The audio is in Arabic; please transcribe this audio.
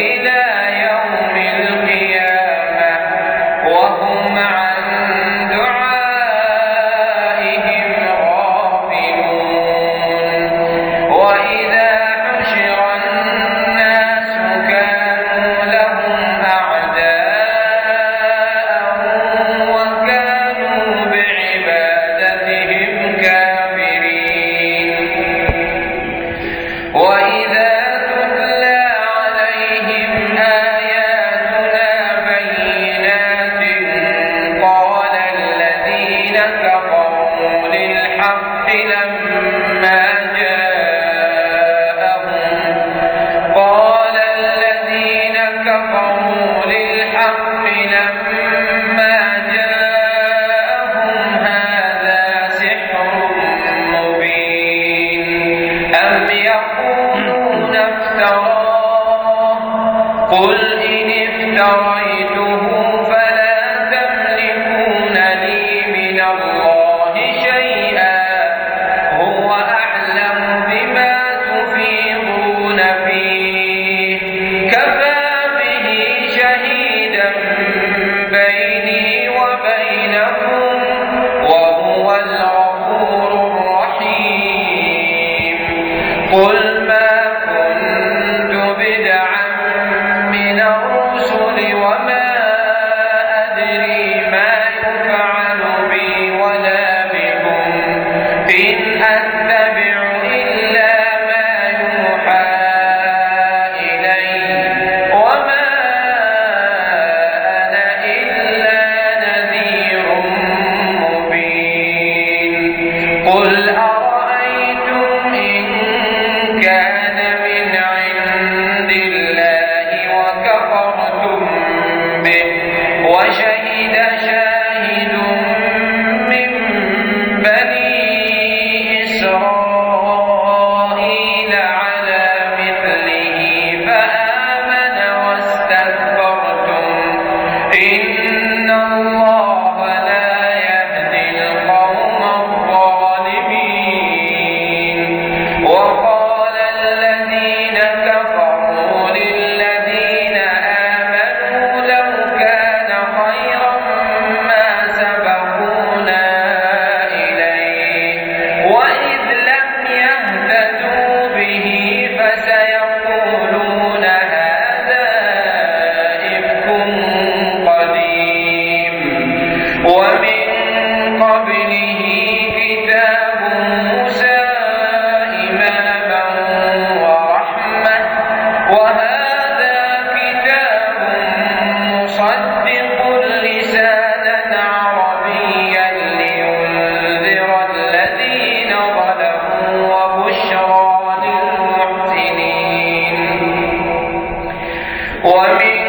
الله فإن يهدي Well, I mean,